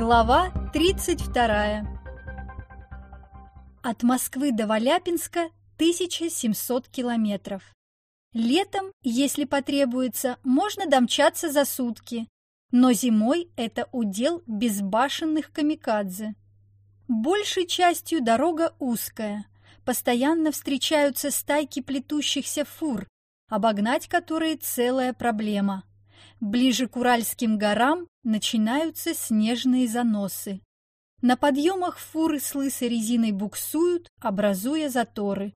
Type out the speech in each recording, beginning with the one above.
Глава 32. От Москвы до Валяпинска 1700 километров. Летом, если потребуется, можно домчаться за сутки, но зимой это удел безбашенных камикадзе. Большей частью дорога узкая, постоянно встречаются стайки плетущихся фур, обогнать которые целая проблема – Ближе к Уральским горам начинаются снежные заносы. На подъемах фуры с лысой резиной буксуют, образуя заторы.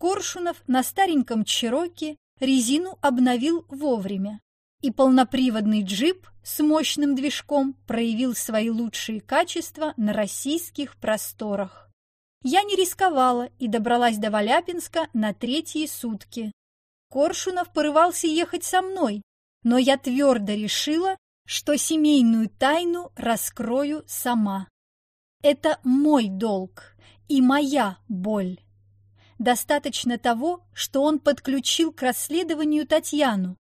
Коршунов на стареньком Чироке резину обновил вовремя, и полноприводный джип с мощным движком проявил свои лучшие качества на российских просторах. Я не рисковала и добралась до Валяпинска на третьи сутки. Коршунов порывался ехать со мной, но я твердо решила, что семейную тайну раскрою сама. Это мой долг и моя боль. Достаточно того, что он подключил к расследованию Татьяну.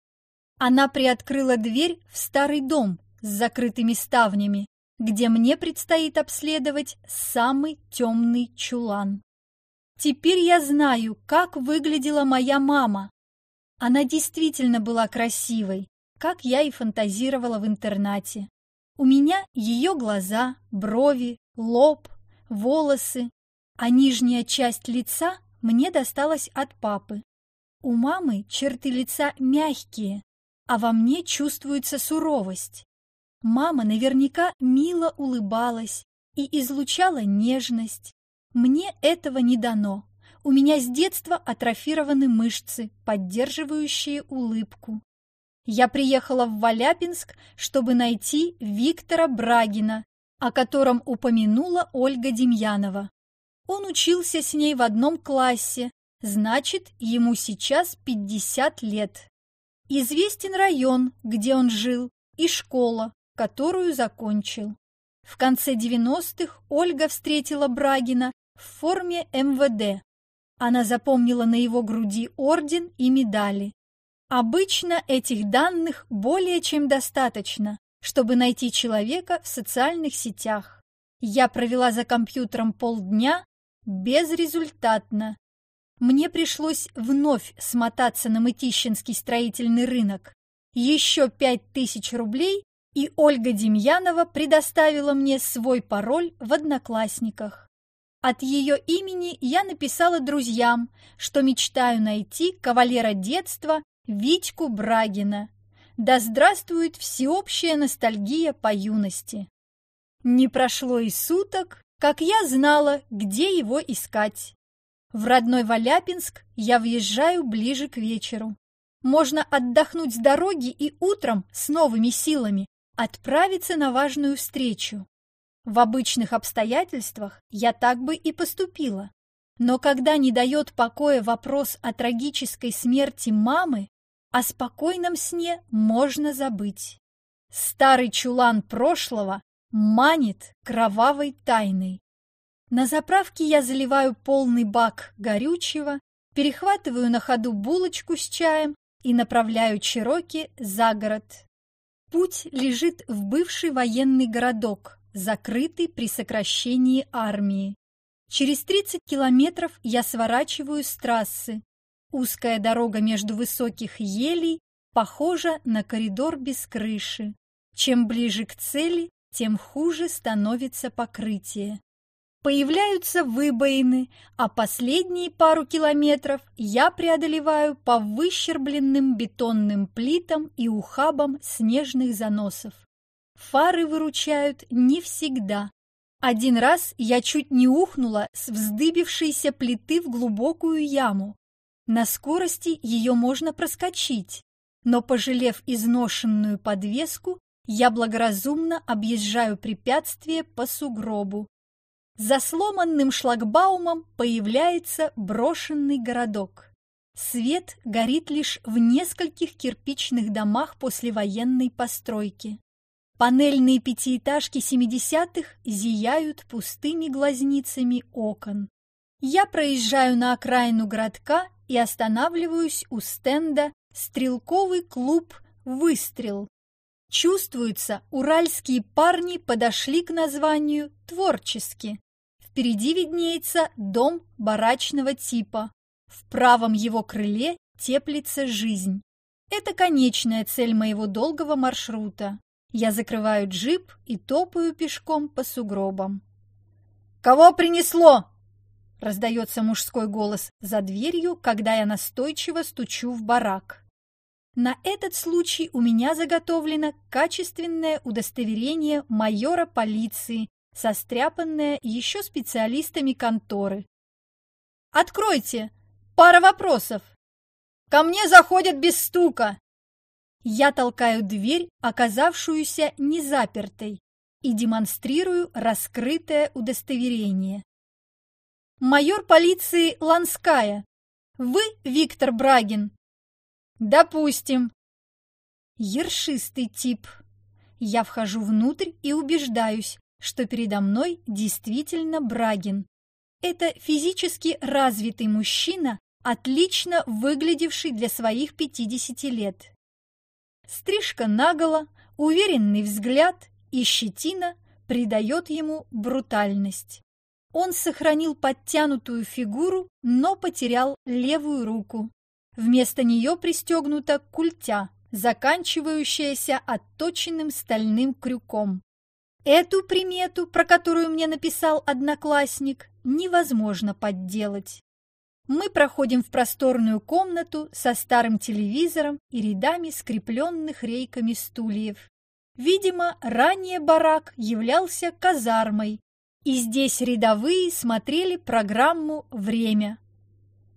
Она приоткрыла дверь в старый дом с закрытыми ставнями, где мне предстоит обследовать самый темный чулан. Теперь я знаю, как выглядела моя мама, она действительно была красивой, как я и фантазировала в интернате. У меня ее глаза, брови, лоб, волосы, а нижняя часть лица мне досталась от папы. У мамы черты лица мягкие, а во мне чувствуется суровость. Мама наверняка мило улыбалась и излучала нежность. Мне этого не дано. У меня с детства атрофированы мышцы, поддерживающие улыбку. Я приехала в Валяпинск, чтобы найти Виктора Брагина, о котором упомянула Ольга Демьянова. Он учился с ней в одном классе, значит, ему сейчас 50 лет. Известен район, где он жил, и школа, которую закончил. В конце 90-х Ольга встретила Брагина в форме МВД. Она запомнила на его груди орден и медали. Обычно этих данных более чем достаточно, чтобы найти человека в социальных сетях. Я провела за компьютером полдня безрезультатно. Мне пришлось вновь смотаться на Мытищинский строительный рынок. Еще пять тысяч рублей, и Ольга Демьянова предоставила мне свой пароль в Одноклассниках. От ее имени я написала друзьям, что мечтаю найти кавалера детства Витьку Брагина. Да здравствует всеобщая ностальгия по юности. Не прошло и суток, как я знала, где его искать. В родной Валяпинск я въезжаю ближе к вечеру. Можно отдохнуть с дороги и утром с новыми силами отправиться на важную встречу. В обычных обстоятельствах я так бы и поступила. Но когда не дает покоя вопрос о трагической смерти мамы, о спокойном сне можно забыть. Старый чулан прошлого манит кровавой тайной. На заправке я заливаю полный бак горючего, перехватываю на ходу булочку с чаем и направляю Чироки за город. Путь лежит в бывший военный городок, закрытый при сокращении армии. Через 30 километров я сворачиваю с трассы. Узкая дорога между высоких елей похожа на коридор без крыши. Чем ближе к цели, тем хуже становится покрытие. Появляются выбоины, а последние пару километров я преодолеваю по выщербленным бетонным плитам и ухабам снежных заносов. Фары выручают не всегда. Один раз я чуть не ухнула с вздыбившейся плиты в глубокую яму. На скорости ее можно проскочить, но, пожалев изношенную подвеску, я благоразумно объезжаю препятствие по сугробу. За сломанным шлагбаумом появляется брошенный городок. Свет горит лишь в нескольких кирпичных домах послевоенной постройки. Панельные пятиэтажки 70-х зияют пустыми глазницами окон. Я проезжаю на окраину городка и останавливаюсь у стенда «Стрелковый клуб «Выстрел». Чувствуется, уральские парни подошли к названию творчески. Впереди виднеется дом барачного типа. В правом его крыле теплится жизнь. Это конечная цель моего долгого маршрута. Я закрываю джип и топаю пешком по сугробам. «Кого принесло?» Раздается мужской голос за дверью, когда я настойчиво стучу в барак. На этот случай у меня заготовлено качественное удостоверение майора полиции, состряпанное еще специалистами конторы. «Откройте! Пара вопросов!» «Ко мне заходят без стука!» Я толкаю дверь, оказавшуюся незапертой, и демонстрирую раскрытое удостоверение. «Майор полиции Ланская, вы Виктор Брагин?» «Допустим». Ершистый тип. Я вхожу внутрь и убеждаюсь, что передо мной действительно Брагин. Это физически развитый мужчина, отлично выглядевший для своих 50 лет. Стрижка наголо, уверенный взгляд и щетина придает ему брутальность. Он сохранил подтянутую фигуру, но потерял левую руку. Вместо нее пристегнута культя, заканчивающаяся отточенным стальным крюком. Эту примету, про которую мне написал одноклассник, невозможно подделать. Мы проходим в просторную комнату со старым телевизором и рядами скрепленных рейками стульев. Видимо, ранее барак являлся казармой, и здесь рядовые смотрели программу «Время».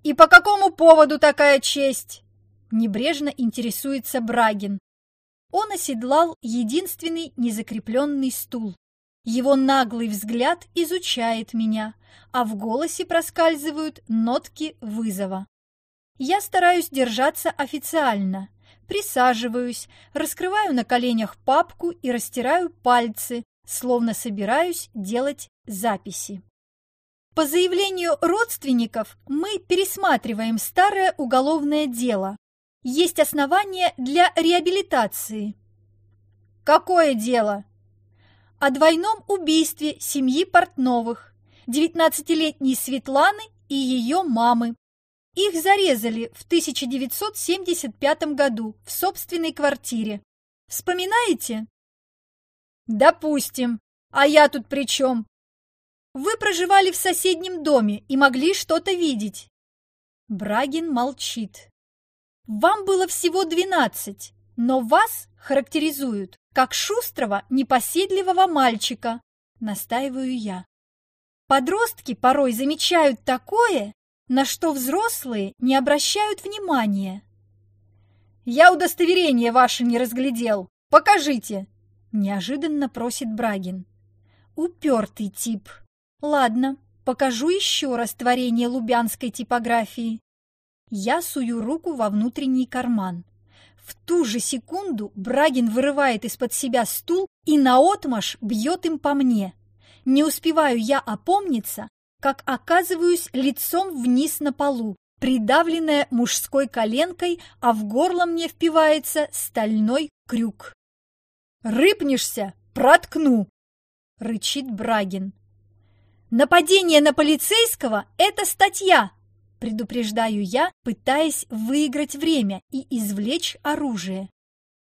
«И по какому поводу такая честь?» Небрежно интересуется Брагин. Он оседлал единственный незакрепленный стул. Его наглый взгляд изучает меня, а в голосе проскальзывают нотки вызова. Я стараюсь держаться официально, присаживаюсь, раскрываю на коленях папку и растираю пальцы, словно собираюсь делать записи. По заявлению родственников мы пересматриваем старое уголовное дело. Есть основания для реабилитации. Какое дело? О двойном убийстве семьи Портновых, 19-летней Светланы и ее мамы. Их зарезали в 1975 году в собственной квартире. Вспоминаете? Допустим. А я тут при чем? Вы проживали в соседнем доме и могли что-то видеть. Брагин молчит. Вам было всего двенадцать, но вас характеризуют как шустрого, непоседливого мальчика, настаиваю я. Подростки порой замечают такое, на что взрослые не обращают внимания. «Я удостоверение ваше не разглядел. Покажите!» – неожиданно просит Брагин. Упертый тип. Ладно, покажу еще раз творение лубянской типографии. Я сую руку во внутренний карман. В ту же секунду Брагин вырывает из-под себя стул и наотмашь бьет им по мне. Не успеваю я опомниться, как оказываюсь лицом вниз на полу, придавленная мужской коленкой, а в горло мне впивается стальной крюк. «Рыпнешься, проткну!» — рычит Брагин. «Нападение на полицейского — это статья!» Предупреждаю я, пытаясь выиграть время и извлечь оружие.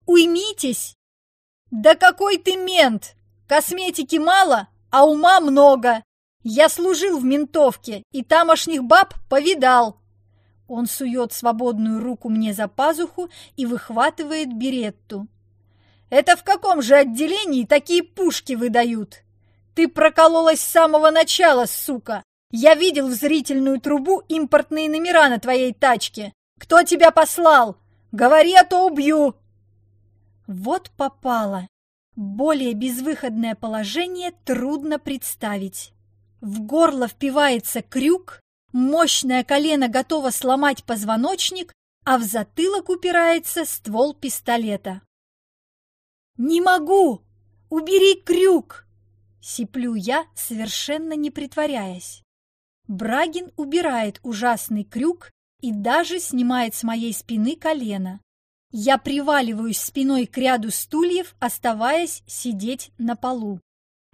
«Уймитесь!» «Да какой ты мент! Косметики мало, а ума много! Я служил в ментовке и тамошних баб повидал!» Он сует свободную руку мне за пазуху и выхватывает беретту. «Это в каком же отделении такие пушки выдают? Ты прокололась с самого начала, сука! Я видел в зрительную трубу импортные номера на твоей тачке. Кто тебя послал? Говори, а то убью!» Вот попало. Более безвыходное положение трудно представить. В горло впивается крюк, мощное колено готово сломать позвоночник, а в затылок упирается ствол пистолета. «Не могу! Убери крюк!» Сиплю я, совершенно не притворяясь. Брагин убирает ужасный крюк и даже снимает с моей спины колено. Я приваливаюсь спиной к ряду стульев, оставаясь сидеть на полу.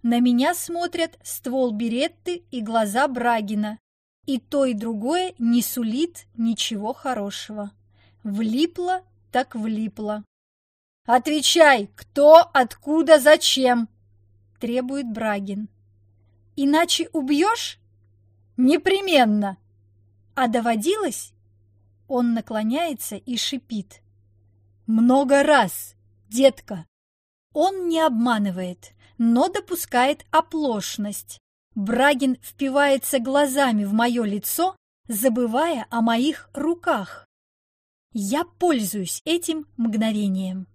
На меня смотрят ствол Беретты и глаза Брагина. И то, и другое не сулит ничего хорошего. Влипло так влипло. «Отвечай, кто, откуда, зачем?» – требует Брагин. «Иначе убьешь?» «Непременно!» «А доводилось?» Он наклоняется и шипит. «Много раз, детка!» Он не обманывает, но допускает оплошность. Брагин впивается глазами в мое лицо, забывая о моих руках. Я пользуюсь этим мгновением.